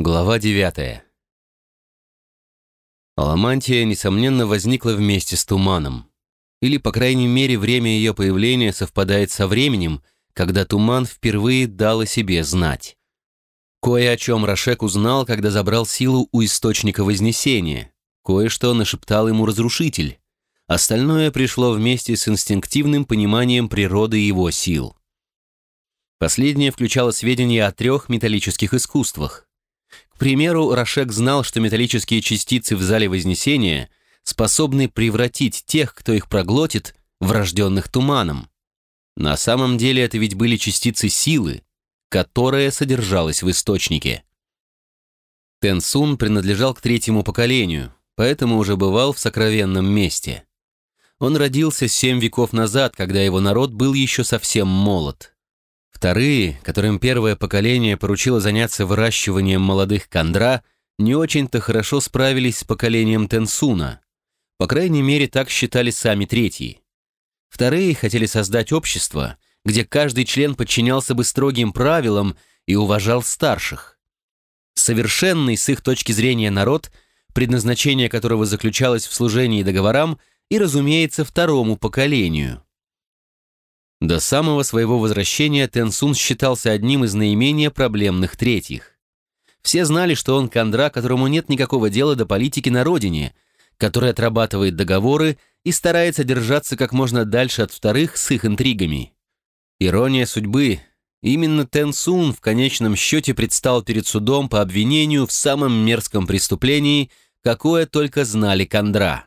Глава 9. Аламантия, несомненно, возникла вместе с туманом. Или, по крайней мере, время ее появления совпадает со временем, когда туман впервые дал о себе знать. Кое о чем Рашек узнал, когда забрал силу у Источника Вознесения. Кое-что нашептал ему Разрушитель. Остальное пришло вместе с инстинктивным пониманием природы его сил. Последнее включало сведения о трех металлических искусствах к примеру, Рашек знал, что металлические частицы в зале Вознесения способны превратить тех, кто их проглотит, в рожденных туманом. На самом деле это ведь были частицы силы, которая содержалась в источнике. Тенсун принадлежал к третьему поколению, поэтому уже бывал в сокровенном месте. Он родился семь веков назад, когда его народ был еще совсем молод. Вторые, которым первое поколение поручило заняться выращиванием молодых кондра, не очень-то хорошо справились с поколением Тенсуна. По крайней мере, так считали сами третьи. Вторые хотели создать общество, где каждый член подчинялся бы строгим правилам и уважал старших. Совершенный с их точки зрения народ, предназначение которого заключалось в служении договорам и, разумеется, второму поколению – до самого своего возвращения Тенсун считался одним из наименее проблемных третьих. Все знали, что он кандра, которому нет никакого дела до политики на родине, который отрабатывает договоры и старается держаться как можно дальше от вторых с их интригами. Ирония судьбы. Именно Тенсун в конечном счете предстал перед судом по обвинению в самом мерзком преступлении, какое только знали кандра.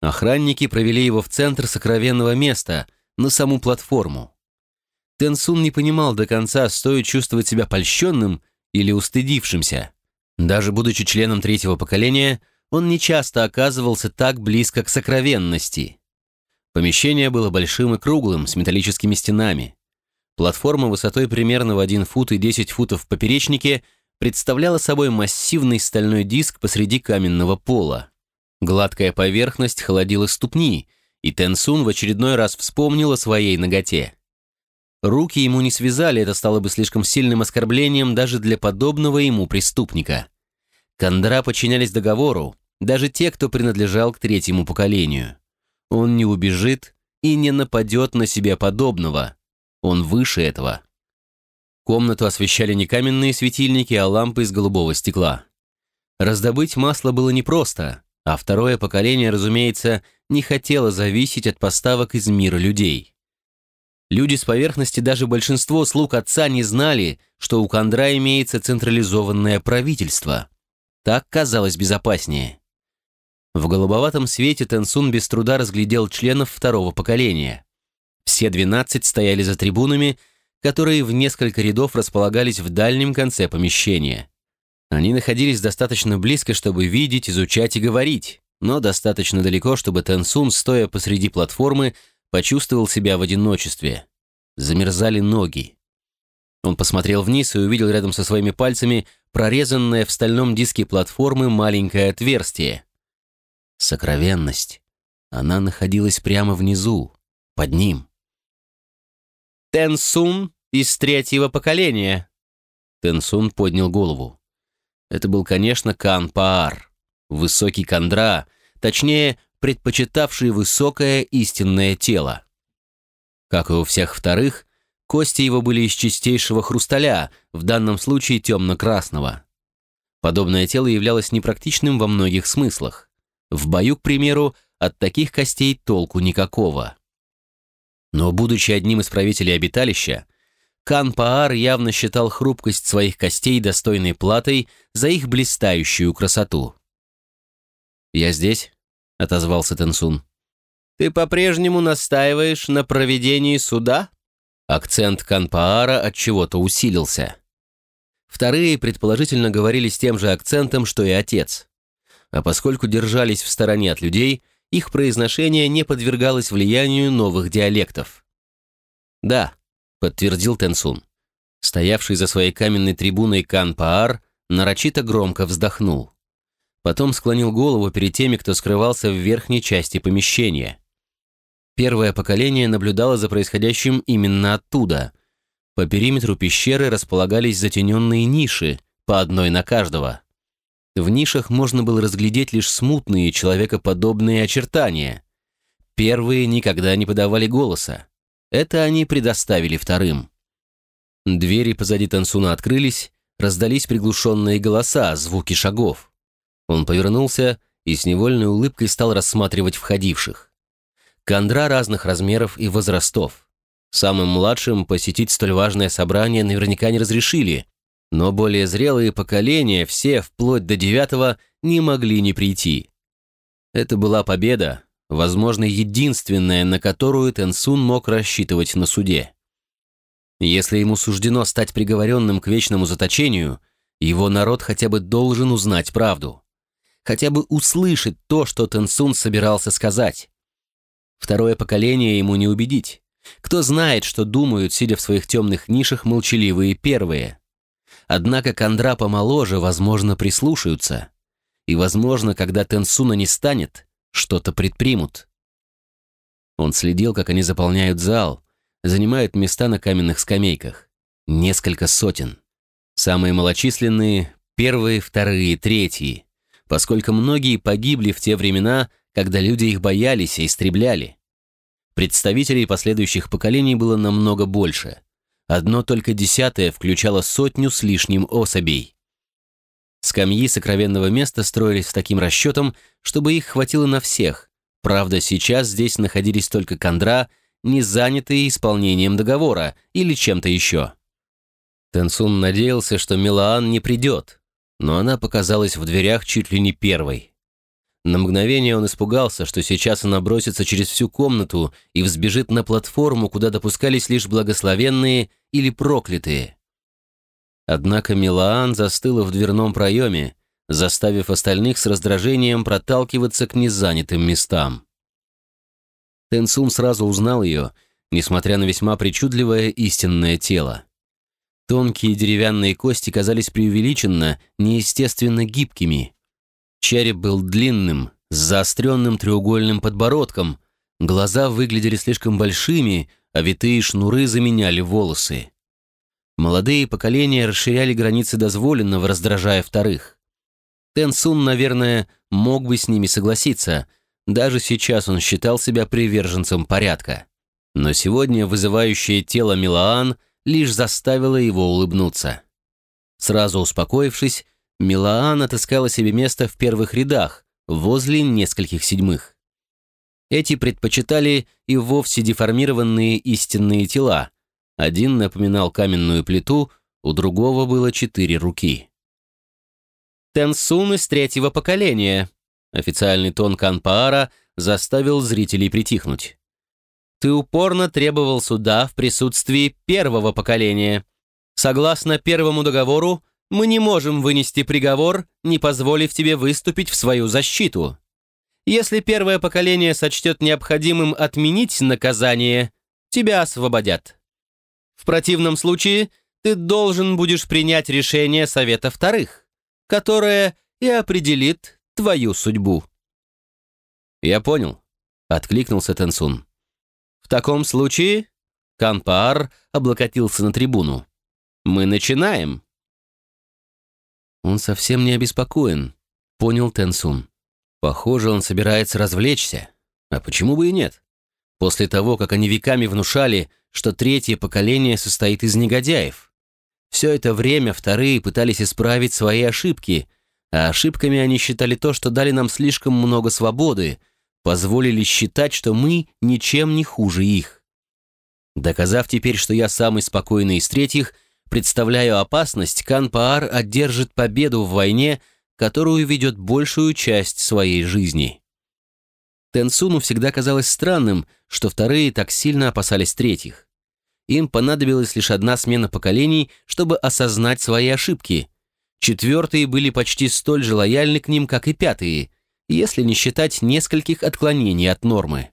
Охранники провели его в центр сокровенного места – на саму платформу. Тенсун не понимал до конца, стоит чувствовать себя польщенным или устыдившимся. Даже будучи членом третьего поколения, он нечасто оказывался так близко к сокровенности. Помещение было большим и круглым, с металлическими стенами. Платформа высотой примерно в 1 фут и 10 футов в поперечнике представляла собой массивный стальной диск посреди каменного пола. Гладкая поверхность холодила ступни, и Тенсун в очередной раз вспомнил о своей ноготе. Руки ему не связали, это стало бы слишком сильным оскорблением даже для подобного ему преступника. Кандра подчинялись договору, даже те, кто принадлежал к третьему поколению. Он не убежит и не нападет на себя подобного. Он выше этого. Комнату освещали не каменные светильники, а лампы из голубого стекла. Раздобыть масло было непросто, а второе поколение, разумеется, не хотело зависеть от поставок из мира людей. Люди с поверхности, даже большинство слуг отца не знали, что у Кондра имеется централизованное правительство. Так казалось безопаснее. В голубоватом свете Тенсун без труда разглядел членов второго поколения. Все 12 стояли за трибунами, которые в несколько рядов располагались в дальнем конце помещения. Они находились достаточно близко, чтобы видеть, изучать и говорить, но достаточно далеко, чтобы Тенсун, стоя посреди платформы, почувствовал себя в одиночестве. Замерзали ноги. Он посмотрел вниз и увидел рядом со своими пальцами прорезанное в стальном диске платформы маленькое отверстие. Сокровенность. Она находилась прямо внизу, под ним. «Тенсун из третьего поколения!» Тенсун поднял голову. Это был, конечно, Кан Паар, высокий Кандра, точнее, предпочитавший высокое истинное тело. Как и у всех вторых, кости его были из чистейшего хрусталя, в данном случае темно-красного. Подобное тело являлось непрактичным во многих смыслах. В бою, к примеру, от таких костей толку никакого. Но, будучи одним из правителей обиталища, Кан Паар явно считал хрупкость своих костей достойной платой за их блистающую красоту. «Я здесь?» — отозвался Тенсун. «Ты по-прежнему настаиваешь на проведении суда?» Акцент Канпаара от чего-то усилился. Вторые, предположительно, говорили с тем же акцентом, что и отец. А поскольку держались в стороне от людей, их произношение не подвергалось влиянию новых диалектов. «Да», подтвердил Тенсун. Стоявший за своей каменной трибуной Кан Паар нарочито громко вздохнул. Потом склонил голову перед теми, кто скрывался в верхней части помещения. Первое поколение наблюдало за происходящим именно оттуда. По периметру пещеры располагались затененные ниши, по одной на каждого. В нишах можно было разглядеть лишь смутные человекоподобные очертания. Первые никогда не подавали голоса. Это они предоставили вторым. Двери позади Тансуна открылись, раздались приглушенные голоса, звуки шагов. Он повернулся и с невольной улыбкой стал рассматривать входивших. Кондра разных размеров и возрастов. Самым младшим посетить столь важное собрание наверняка не разрешили, но более зрелые поколения, все, вплоть до девятого, не могли не прийти. Это была победа, возможно, единственная, на которую Тенсун мог рассчитывать на суде. Если ему суждено стать приговоренным к вечному заточению, его народ хотя бы должен узнать правду хотя бы услышать то, что Тенсун собирался сказать. Второе поколение ему не убедить. Кто знает, что думают, сидя в своих темных нишах, молчаливые первые. Однако Кондра помоложе, возможно, прислушаются. И, возможно, когда Тенсуна не станет, что-то предпримут. Он следил, как они заполняют зал, занимают места на каменных скамейках. Несколько сотен. Самые малочисленные — первые, вторые, третьи поскольку многие погибли в те времена, когда люди их боялись и истребляли. Представителей последующих поколений было намного больше. Одно только десятое включало сотню с лишним особей. Скамьи сокровенного места строились с таким расчетом, чтобы их хватило на всех. Правда, сейчас здесь находились только кондра, не занятые исполнением договора или чем-то еще. Тенсун надеялся, что Милаан не придет, но она показалась в дверях чуть ли не первой. На мгновение он испугался, что сейчас она бросится через всю комнату и взбежит на платформу, куда допускались лишь благословенные или проклятые. Однако Милаан застыла в дверном проеме, заставив остальных с раздражением проталкиваться к незанятым местам. Тенсун сразу узнал ее, несмотря на весьма причудливое истинное тело. Тонкие деревянные кости казались преувеличенно, неестественно гибкими. Череп был длинным, с заостренным треугольным подбородком, глаза выглядели слишком большими, а витые шнуры заменяли волосы. Молодые поколения расширяли границы дозволенного, раздражая вторых. Тенсун, наверное, мог бы с ними согласиться. Даже сейчас он считал себя приверженцем порядка. Но сегодня вызывающее тело Милаан лишь заставила его улыбнуться. Сразу успокоившись, Милаан отыскала себе место в первых рядах, возле нескольких седьмых. Эти предпочитали и вовсе деформированные истинные тела. Один напоминал каменную плиту, у другого было четыре руки. «Тенсун из третьего поколения», официальный тон Канпаара заставил зрителей притихнуть. Ты упорно требовал суда в присутствии первого поколения. Согласно первому договору, мы не можем вынести приговор, не позволив тебе выступить в свою защиту. Если первое поколение сочтет необходимым отменить наказание, тебя освободят. В противном случае ты должен будешь принять решение Совета Вторых, которое и определит твою судьбу. «Я понял», — откликнулся Тенсун. В таком случае Канпаар облокотился на трибуну. «Мы начинаем!» «Он совсем не обеспокоен», — понял Тенсун. «Похоже, он собирается развлечься. А почему бы и нет? После того, как они веками внушали, что третье поколение состоит из негодяев. Все это время вторые пытались исправить свои ошибки, а ошибками они считали то, что дали нам слишком много свободы, позволили считать, что мы ничем не хуже их. Доказав теперь, что я самый спокойный из третьих, представляю опасность, Канпаар одержит победу в войне, которую ведет большую часть своей жизни. Тенсуну всегда казалось странным, что вторые так сильно опасались третьих. Им понадобилась лишь одна смена поколений, чтобы осознать свои ошибки. Четвертые были почти столь же лояльны к ним, как и пятые, если не считать нескольких отклонений от нормы.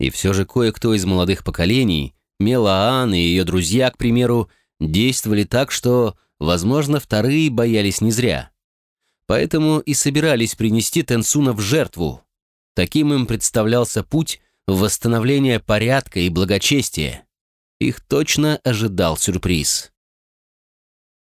И все же кое-кто из молодых поколений, Мелаан и ее друзья, к примеру, действовали так, что, возможно, вторые боялись не зря. Поэтому и собирались принести Тенсуна в жертву. Таким им представлялся путь в восстановление порядка и благочестия. Их точно ожидал сюрприз.